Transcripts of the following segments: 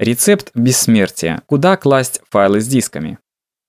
Рецепт бессмертия. Куда класть файлы с дисками?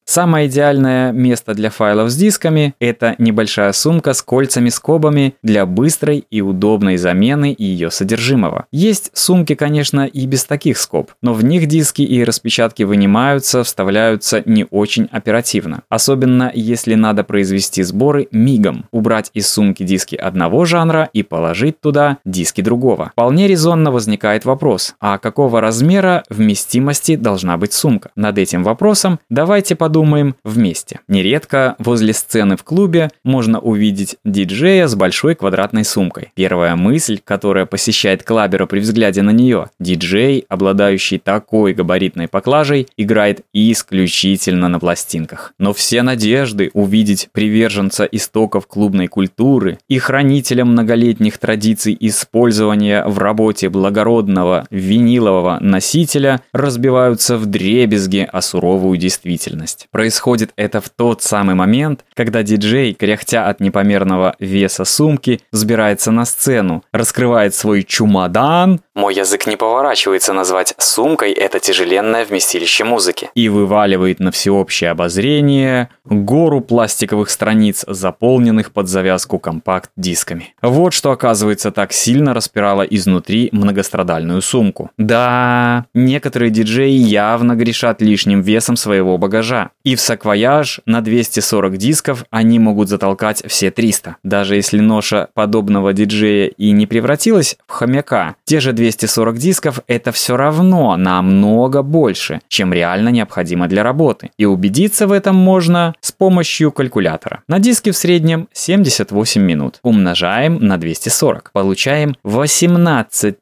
Самое идеальное место для файлов с дисками – это небольшая сумка с кольцами-скобами для быстрой и удобной замены ее содержимого. Есть сумки, конечно, и без таких скоб, но в них диски и распечатки вынимаются, вставляются не очень оперативно. Особенно если надо произвести сборы мигом, убрать из сумки диски одного жанра и положить туда диски другого. Вполне резонно возникает вопрос, а какого размера вместимости должна быть сумка? Над этим вопросом давайте подумаем подумаем вместе. Нередко возле сцены в клубе можно увидеть диджея с большой квадратной сумкой. Первая мысль, которая посещает клабера при взгляде на нее – диджей, обладающий такой габаритной поклажей, играет исключительно на пластинках. Но все надежды увидеть приверженца истоков клубной культуры и хранителя многолетних традиций использования в работе благородного винилового носителя разбиваются в дребезги о суровую действительность. Происходит это в тот самый момент, когда диджей, кряхтя от непомерного веса сумки, взбирается на сцену, раскрывает свой чумадан, мой язык не поворачивается назвать сумкой это тяжеленное вместилище музыки, и вываливает на всеобщее обозрение гору пластиковых страниц, заполненных под завязку компакт-дисками. Вот что, оказывается, так сильно распирало изнутри многострадальную сумку. Да, некоторые диджеи явно грешат лишним весом своего багажа. И в саквояж на 240 дисков они могут затолкать все 300. Даже если ноша подобного диджея и не превратилась в хомяка, те же 240 дисков это все равно намного больше, чем реально необходимо для работы. И убедиться в этом можно с помощью калькулятора. На диске в среднем 78 минут. Умножаем на 240. Получаем 18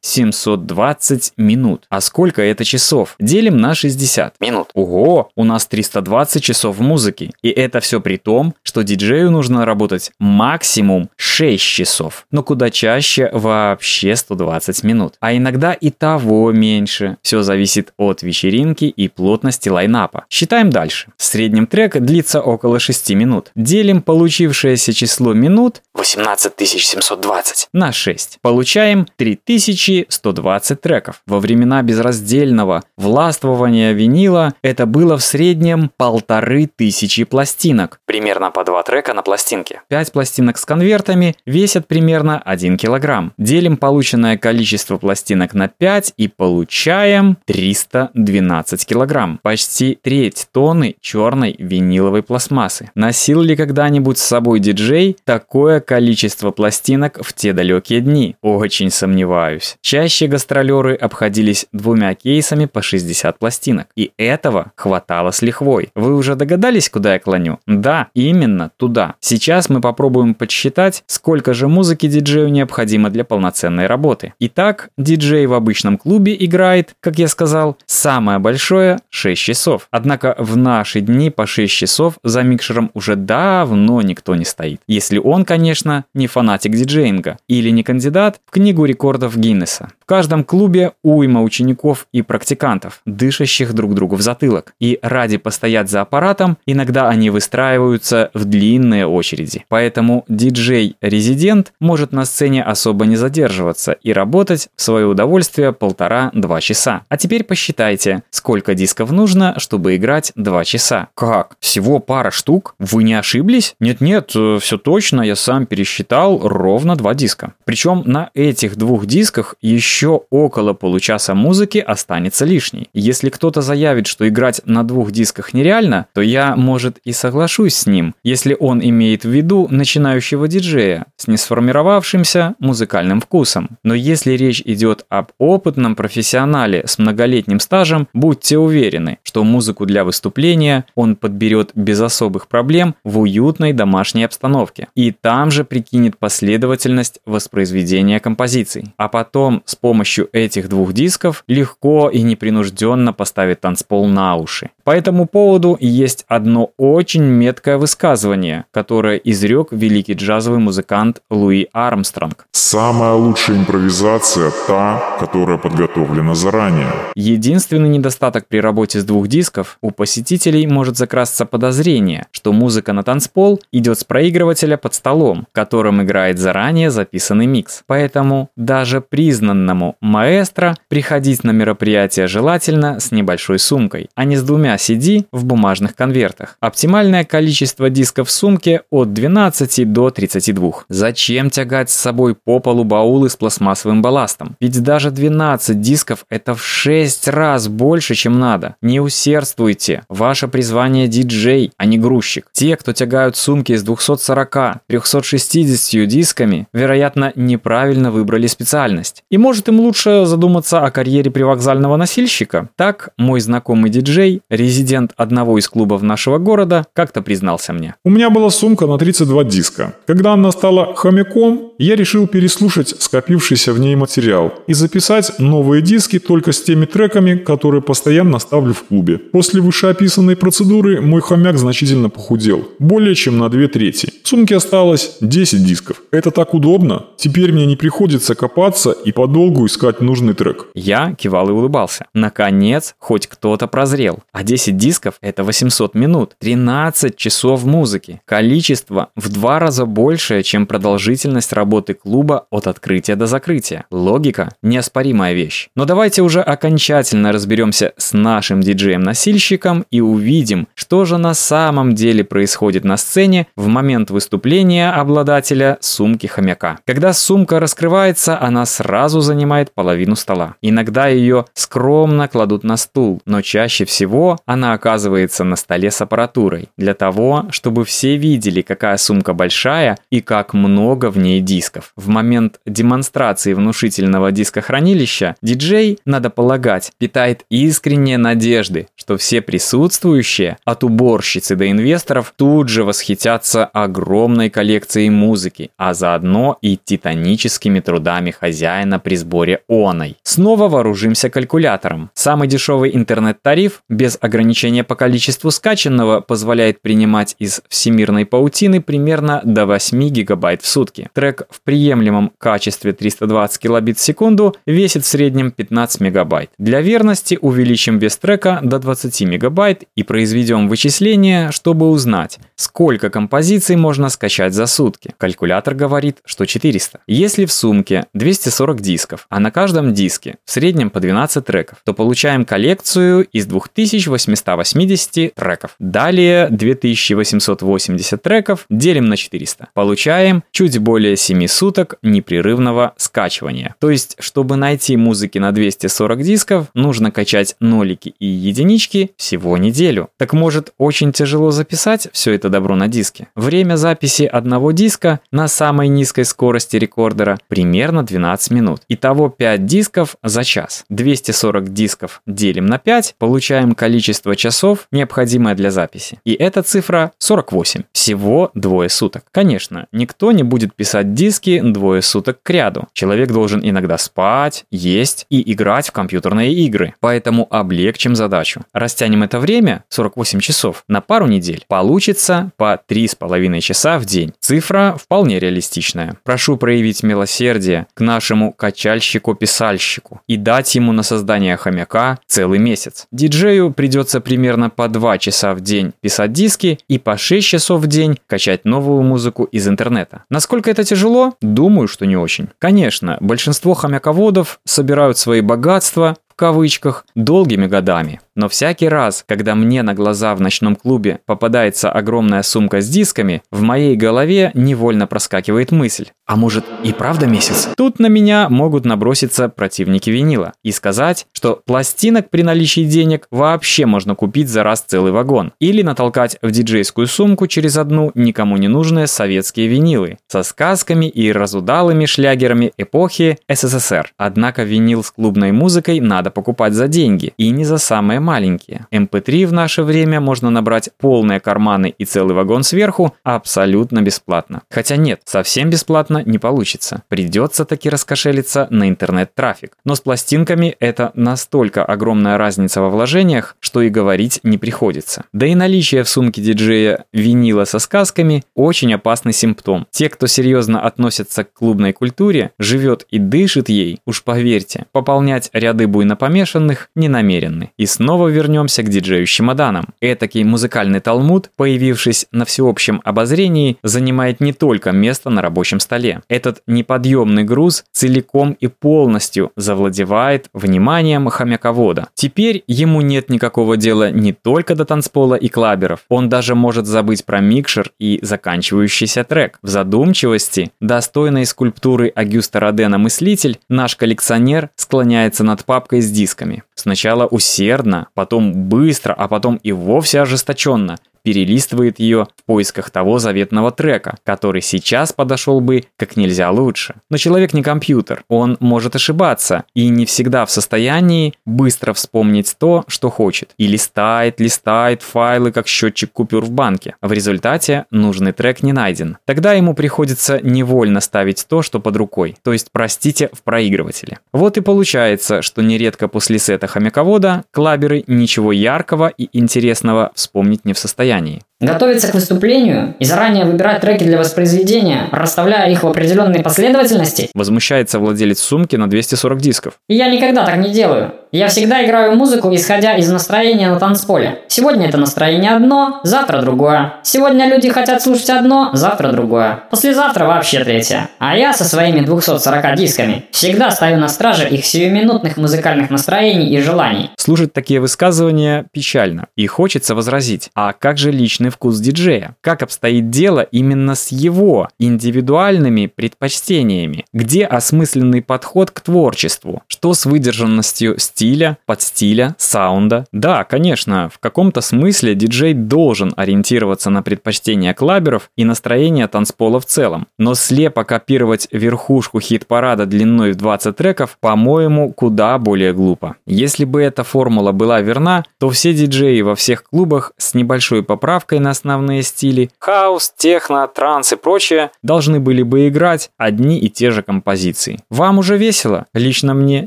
720 минут. А сколько это часов? Делим на 60 минут. Ого, у нас 320 часов музыки. И это все при том, что диджею нужно работать максимум 6 часов. Но куда чаще вообще 120 минут. А иногда и того меньше. Все зависит от вечеринки и плотности лайнапа. Считаем дальше. В среднем трек длится около 6 минут. Делим получившееся число минут 18720 на 6. Получаем 3120 треков. Во времена безраздельного властвования винила это было в среднем среднем полторы тысячи пластинок. Примерно по два трека на пластинке. Пять пластинок с конвертами весят примерно 1 килограмм. Делим полученное количество пластинок на 5 и получаем 312 килограмм. Почти треть тонны черной виниловой пластмассы. Носил ли когда-нибудь с собой диджей такое количество пластинок в те далекие дни? Очень сомневаюсь. Чаще гастролеры обходились двумя кейсами по 60 пластинок. И этого хватало с лихвой. Вы уже догадались, куда я клоню? Да, именно туда. Сейчас мы попробуем подсчитать, сколько же музыки диджею необходимо для полноценной работы. Итак, диджей в обычном клубе играет, как я сказал, самое большое 6 часов. Однако в наши дни по 6 часов за микшером уже давно никто не стоит. Если он, конечно, не фанатик диджеинга или не кандидат в книгу рекордов Гиннесса. Каждом клубе уйма учеников и практикантов, дышащих друг другу в затылок. И ради постоять за аппаратом, иногда они выстраиваются в длинные очереди. Поэтому диджей-резидент может на сцене особо не задерживаться и работать в свое удовольствие полтора-два часа. А теперь посчитайте, сколько дисков нужно, чтобы играть два часа. Как? Всего пара штук? Вы не ошиблись? Нет-нет, э, все точно, я сам пересчитал ровно два диска. Причем на этих двух дисках еще около получаса музыки останется лишней. Если кто-то заявит, что играть на двух дисках нереально, то я, может, и соглашусь с ним, если он имеет в виду начинающего диджея с несформировавшимся музыкальным вкусом. Но если речь идет об опытном профессионале с многолетним стажем, будьте уверены, что музыку для выступления он подберет без особых проблем в уютной домашней обстановке. И там же прикинет последовательность воспроизведения композиций. А потом с помощью этих двух дисков легко и непринужденно поставит танцпол на уши. Поэтому этому поводу есть одно очень меткое высказывание, которое изрек великий джазовый музыкант Луи Армстронг. Самая лучшая импровизация – та, которая подготовлена заранее. Единственный недостаток при работе с двух дисков – у посетителей может закрасться подозрение, что музыка на танцпол идет с проигрывателя под столом, которым играет заранее записанный микс. Поэтому даже признанному профессиональному маэстро приходить на мероприятие желательно с небольшой сумкой, а не с двумя CD в бумажных конвертах. Оптимальное количество дисков в сумке от 12 до 32. Зачем тягать с собой по полу баулы с пластмассовым балластом? Ведь даже 12 дисков это в 6 раз больше, чем надо. Не усердствуйте. Ваше призвание диджей, а не грузчик. Те, кто тягают сумки с 240-360 дисками, вероятно, неправильно выбрали специальность. И может им лучше задуматься о карьере привокзального носильщика? Так, мой знакомый диджей, резидент одного из клубов нашего города, как-то признался мне. У меня была сумка на 32 диска. Когда она стала хомяком, я решил переслушать скопившийся в ней материал и записать новые диски только с теми треками, которые постоянно ставлю в клубе. После вышеописанной процедуры мой хомяк значительно похудел. Более чем на две трети. В сумке осталось 10 дисков. Это так удобно. Теперь мне не приходится копаться и подолгу искать нужный трек. Я кивал и улыбался. Наконец, хоть кто-то прозрел. А 10 дисков – это 800 минут. 13 часов музыки. Количество в два раза большее, чем продолжительность работы клуба от открытия до закрытия. Логика – неоспоримая вещь. Но давайте уже окончательно разберемся с нашим диджеем-носильщиком и увидим, что же на самом деле происходит на сцене в момент выступления обладателя сумки хомяка. Когда сумка раскрывается, она сразу занимает половину стола. Иногда ее скромно кладут на стул, но чаще всего она оказывается на столе с аппаратурой, для того, чтобы все видели, какая сумка большая и как много в ней дисков. В момент демонстрации внушительного дискохранилища диджей, надо полагать, питает искренние надежды, что все присутствующие, от уборщицы до инвесторов, тут же восхитятся огромной коллекцией музыки, а заодно и титаническими трудами хозяина при сборе оной. Снова вооружимся калькулятором. Самый дешевый интернет-тариф без ограничения по количеству скачанного позволяет принимать из всемирной паутины примерно до 8 гигабайт в сутки. Трек в приемлемом качестве 320 килобит в секунду весит в среднем 15 мегабайт. Для верности увеличим вес трека до 20 мегабайт и произведем вычисление, чтобы узнать, сколько композиций можно скачать за сутки. Калькулятор говорит, что 400. Если в сумке 240 дисков, а на каждом диске в среднем по 12 треков, то получаем коллекцию из 2880 треков. Далее 2880 треков делим на 400. Получаем чуть более 7 суток непрерывного скачивания. То есть, чтобы найти музыки на 240 дисков, нужно качать нолики и единички всего неделю. Так может очень тяжело записать все это добро на диске? Время записи одного диска на самой низкой скорости рекордера примерно 12 минут. Итого 5 дисков за час. 240 дисков делим на 5, получаем количество часов, необходимое для записи. И эта цифра 48. Всего двое суток. Конечно, никто не будет писать диски двое суток к ряду. Человек должен иногда спать, есть и играть в компьютерные игры. Поэтому облегчим задачу. Растянем это время, 48 часов, на пару недель. Получится по 3,5 часа в день. Цифра вполне реалистичная. Прошу проявить милосердие к нашему качальщику-писальщику и дать ему на создание хомяка целый месяц. Диджею придется примерно по 2 часа в день писать диски и по 6 часов в день качать новую музыку из интернета. Насколько это тяжело? Думаю, что не очень. Конечно, большинство хомяководов собирают свои богатства в кавычках долгими годами. Но всякий раз, когда мне на глаза в ночном клубе попадается огромная сумка с дисками, в моей голове невольно проскакивает мысль. А может и правда месяц? Тут на меня могут наброситься противники винила и сказать, что пластинок при наличии денег вообще можно купить за раз целый вагон. Или натолкать в диджейскую сумку через одну никому не нужные советские винилы со сказками и разудалыми шлягерами эпохи СССР. Однако винил с клубной музыкой надо покупать за деньги и не за самые маленькие. MP3 в наше время можно набрать полные карманы и целый вагон сверху абсолютно бесплатно. Хотя нет, совсем бесплатно не получится. Придется таки раскошелиться на интернет-трафик. Но с пластинками это настолько огромная разница во вложениях, что и говорить не приходится. Да и наличие в сумке диджея винила со сказками очень опасный симптом. Те, кто серьезно относятся к клубной культуре, живет и дышит ей, уж поверьте, пополнять ряды буйнопомешанных не намерены. И снова снова вернемся к диджею с чемоданом. Этакий музыкальный талмуд, появившись на всеобщем обозрении, занимает не только место на рабочем столе. Этот неподъемный груз целиком и полностью завладевает вниманием хомяковода. Теперь ему нет никакого дела не только до танцпола и клаберов, он даже может забыть про микшер и заканчивающийся трек. В задумчивости, достойной скульптуры Агюста Родена «Мыслитель», наш коллекционер склоняется над папкой с дисками. Сначала усердно, потом быстро, а потом и вовсе ожесточенно – перелистывает ее в поисках того заветного трека, который сейчас подошел бы как нельзя лучше. Но человек не компьютер, он может ошибаться и не всегда в состоянии быстро вспомнить то, что хочет. И листает, листает файлы, как счетчик купюр в банке. В результате нужный трек не найден. Тогда ему приходится невольно ставить то, что под рукой, то есть, простите, в проигрывателе. Вот и получается, что нередко после сета хомяковода клаберы ничего яркого и интересного вспомнить не в состоянии состоянии. Готовиться к выступлению и заранее выбирать треки для воспроизведения, расставляя их в определенной последовательности? Возмущается владелец сумки на 240 дисков. Я никогда так не делаю. Я всегда играю музыку, исходя из настроения на танцполе. Сегодня это настроение одно, завтра другое. Сегодня люди хотят слушать одно, завтра другое. Послезавтра вообще третье. А я со своими 240 дисками всегда стою на страже их сиюминутных музыкальных настроений и желаний. Слушать такие высказывания печально. И хочется возразить. А как же личный вкус диджея. Как обстоит дело именно с его индивидуальными предпочтениями? Где осмысленный подход к творчеству? Что с выдержанностью стиля, подстиля, саунда? Да, конечно, в каком-то смысле диджей должен ориентироваться на предпочтения клаберов и настроение танцпола в целом. Но слепо копировать верхушку хит-парада длиной в 20 треков, по-моему, куда более глупо. Если бы эта формула была верна, то все диджеи во всех клубах с небольшой поправкой на основные стили, хаос, техно, транс и прочее, должны были бы играть одни и те же композиции. Вам уже весело? Лично мне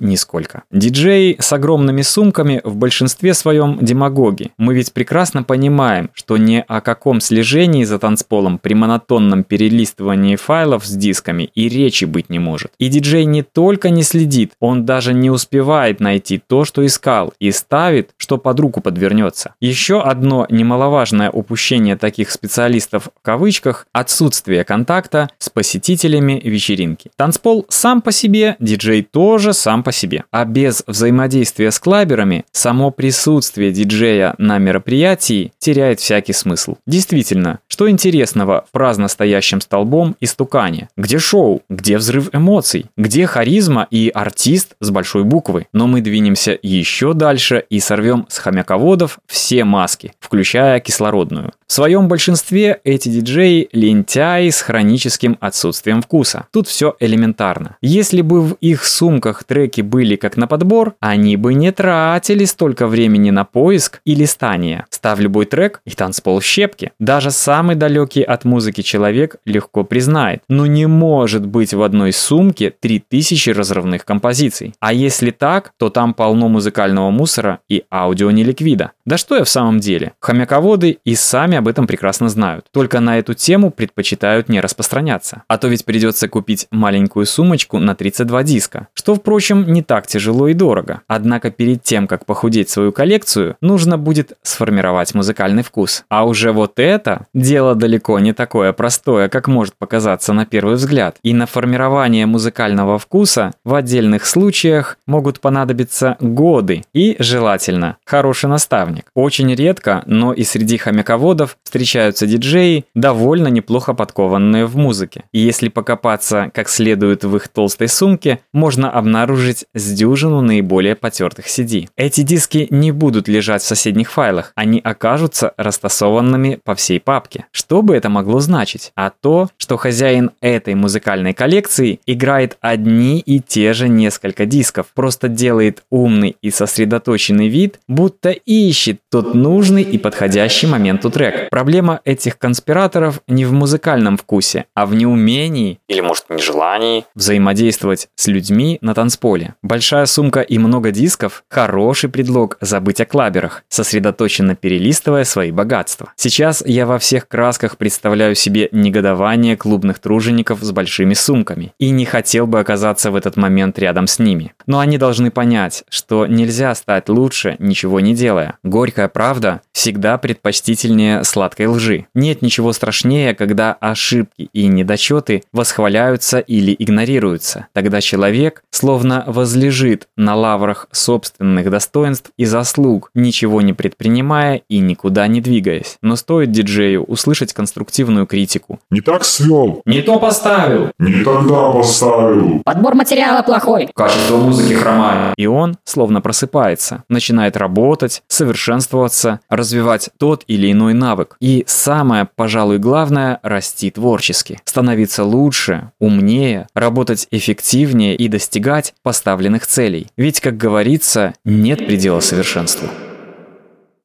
нисколько. Диджеи с огромными сумками в большинстве своем демагоги. Мы ведь прекрасно понимаем, что ни о каком слежении за танцполом при монотонном перелистывании файлов с дисками и речи быть не может. И диджей не только не следит, он даже не успевает найти то, что искал, и ставит, что под руку подвернется. Еще одно немаловажное упущение таких специалистов в кавычках – отсутствие контакта с посетителями вечеринки. Танцпол сам по себе, диджей тоже сам по себе. А без взаимодействия с клаберами само присутствие диджея на мероприятии теряет всякий смысл. Действительно, что интересного в праздно стоящем столбом и стукане? Где шоу? Где взрыв эмоций? Где харизма и артист с большой буквы? Но мы двинемся еще дальше и сорвем с хомяководов все маски, включая кислородную. В своем большинстве эти диджеи – лентяи с хроническим отсутствием вкуса. Тут все элементарно. Если бы в их сумках треки были как на подбор, они бы не тратили столько времени на поиск и листание. Ставь любой трек и танцпол щепки. Даже самый далекий от музыки человек легко признает. Но не может быть в одной сумке 3000 разрывных композиций. А если так, то там полно музыкального мусора и аудио неликвида. Да что я в самом деле? Хомяководы и сами об этом прекрасно знают. Только на эту тему предпочитают не распространяться. А то ведь придется купить маленькую сумочку на 32 диска, что, впрочем, не так тяжело и дорого. Однако перед тем, как похудеть свою коллекцию, нужно будет сформировать музыкальный вкус. А уже вот это дело далеко не такое простое, как может показаться на первый взгляд. И на формирование музыкального вкуса в отдельных случаях могут понадобиться годы и, желательно, хороший наставник. Очень редко, но и среди хомяководов клубов встречаются диджеи, довольно неплохо подкованные в музыке. И если покопаться как следует в их толстой сумке, можно обнаружить с дюжину наиболее потертых CD. Эти диски не будут лежать в соседних файлах, они окажутся растасованными по всей папке. Что бы это могло значить? А то, что хозяин этой музыкальной коллекции играет одни и те же несколько дисков, просто делает умный и сосредоточенный вид, будто ищет тот нужный и подходящий момент у трека. Проблема этих конспираторов не в музыкальном вкусе, а в неумении, или может нежелании, взаимодействовать с людьми на танцполе. Большая сумка и много дисков – хороший предлог забыть о клаберах, сосредоточенно перелистывая свои богатства. Сейчас я во всех красках представляю себе негодование клубных тружеников с большими сумками и не хотел бы оказаться в этот момент рядом с ними. Но они должны понять, что нельзя стать лучше, ничего не делая. Горькая правда всегда предпочтительнее сладкой лжи. Нет ничего страшнее, когда ошибки и недочеты восхваляются или игнорируются. Тогда человек словно возлежит на лаврах собственных достоинств и заслуг, ничего не предпринимая и никуда не двигаясь. Но стоит диджею услышать конструктивную критику. Не так свел. Не то поставил. Не тогда поставил. Подбор материала плохой. Качество музыки хромает. И он словно просыпается, начинает работать, совершенствоваться, развивать тот или иной навык. И самое, пожалуй, главное – расти творчески. Становиться лучше, умнее, работать эффективнее и достигать поставленных целей. Ведь, как говорится, нет предела совершенству.